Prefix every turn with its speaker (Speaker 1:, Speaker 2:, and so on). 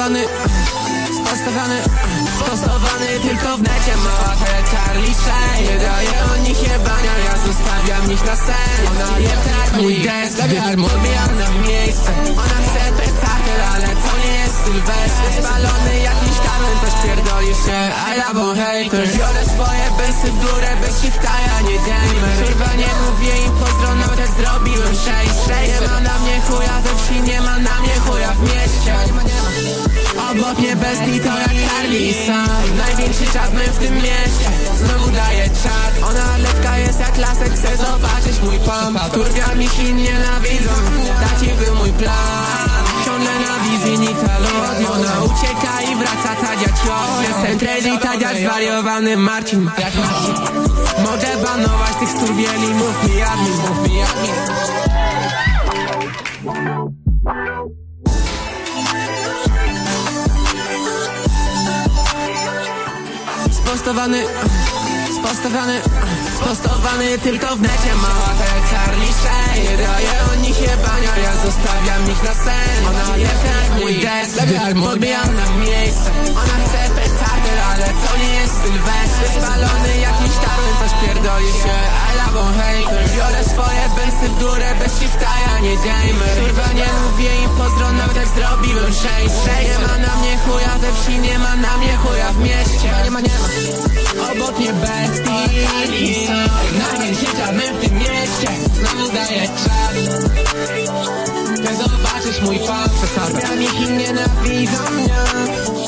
Speaker 1: Spostowany, spostowany, spostowany tylko w necie. Mała Charlie Shea Nie daje o nich jebania, ja zostawiam ich na sen Ona je tak mój desk, podbijam na miejsce. Ona chce spektakel, ale to nie jest Sylwester. Spalony jakiś talent, też pierdoli się. I love on haters Biorę swoje besy w górę, bez shifta ja nie gamer Kurwa nie mówię im pozdro, też zrobiłem sześć. Sześć. Nie ma na mnie chuja Mnie bestii to jak sam Największy czat my w tym mieście. Znowu daje czat Ona lepka jest jak lasek, chce zobaczyć mój pump Kurwia mi Chin nienawidzą. Taki był mój plan. Ciągle na wizji Nickelodeon. Ona ucieka i wraca tadziać ją Jestem Trady tadziać zwariowany Marcin. Jak Marcin. Mogę banować tych skurwieli. Mów mi admin, mów mi admin Spostowany, spostowany, spostowany tylko w necie jak Charlie Shea Nie daje o nich jebania, ja zostawiam ich na sen Ona je jak mój gdy podbijam na miejsce. Ona chce spektakel, ale to nie jest Sylwester. Spalony jakiś talent, coś pierdoli się. I love on haters Biorę swoje besy w górę, bez shifta ja nie gamer wsi, nie ma na mnie chuja w mieście. Nie ma, nie ma. Obok mnie bestii. Największy czarny w tym mieście. Znowu daję czas. Chcę zobaczyć mój fan Przesadzam ich i nienawidzą mnie